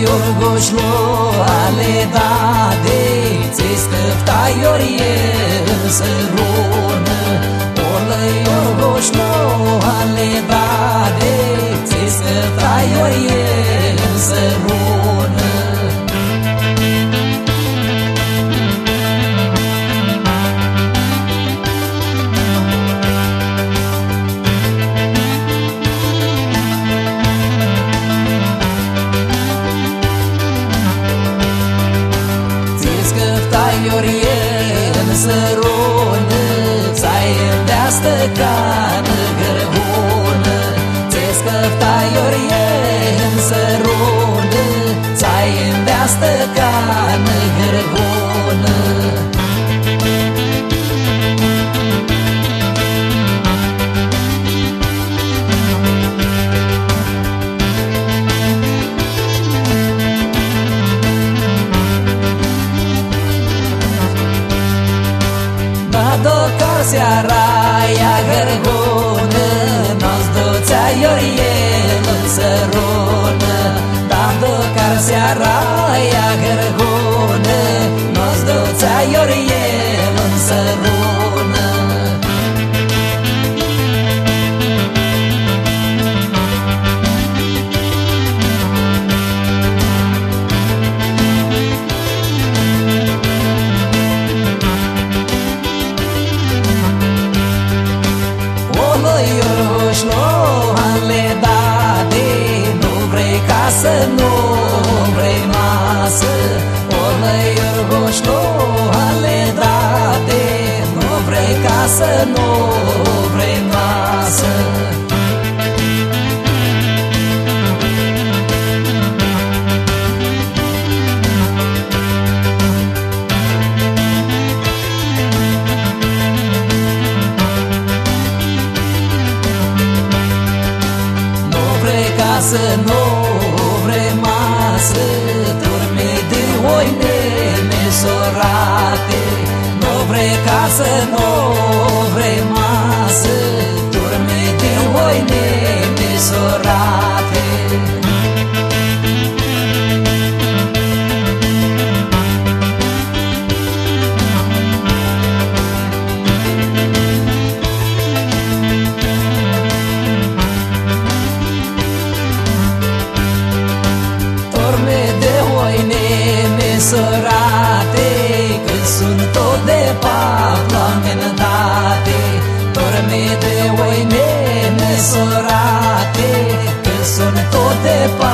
Iorgoșlo ale dade Ți scăpta iorie să rună de-astă cană gărhună seara ia gărgună N-o-ți duțea Ioriel în sărună Dando nu vrei masă. Casă, nu vrei masă. Dorme de oine nesorate. Nu vrei casă, nu sărate Că sunt tot de pat la menătate. Dorme de oine nesărate Că sunt tot de pat